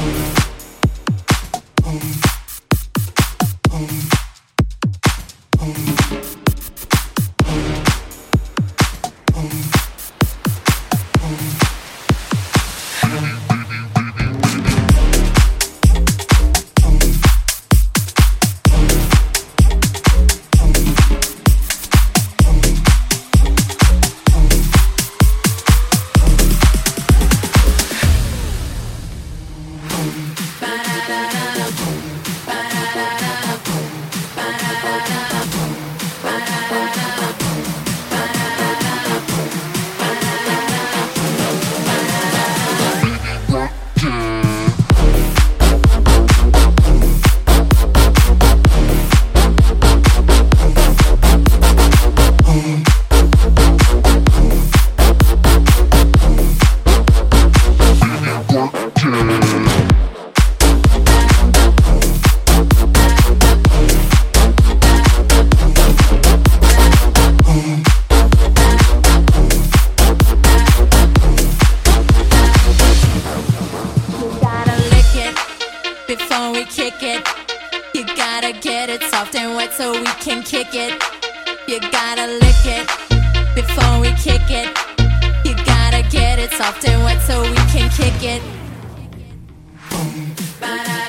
Thank you. it soft and wet so we can kick it. You gotta lick it before we kick it. You gotta get it soft and wet so we can kick it. Boom.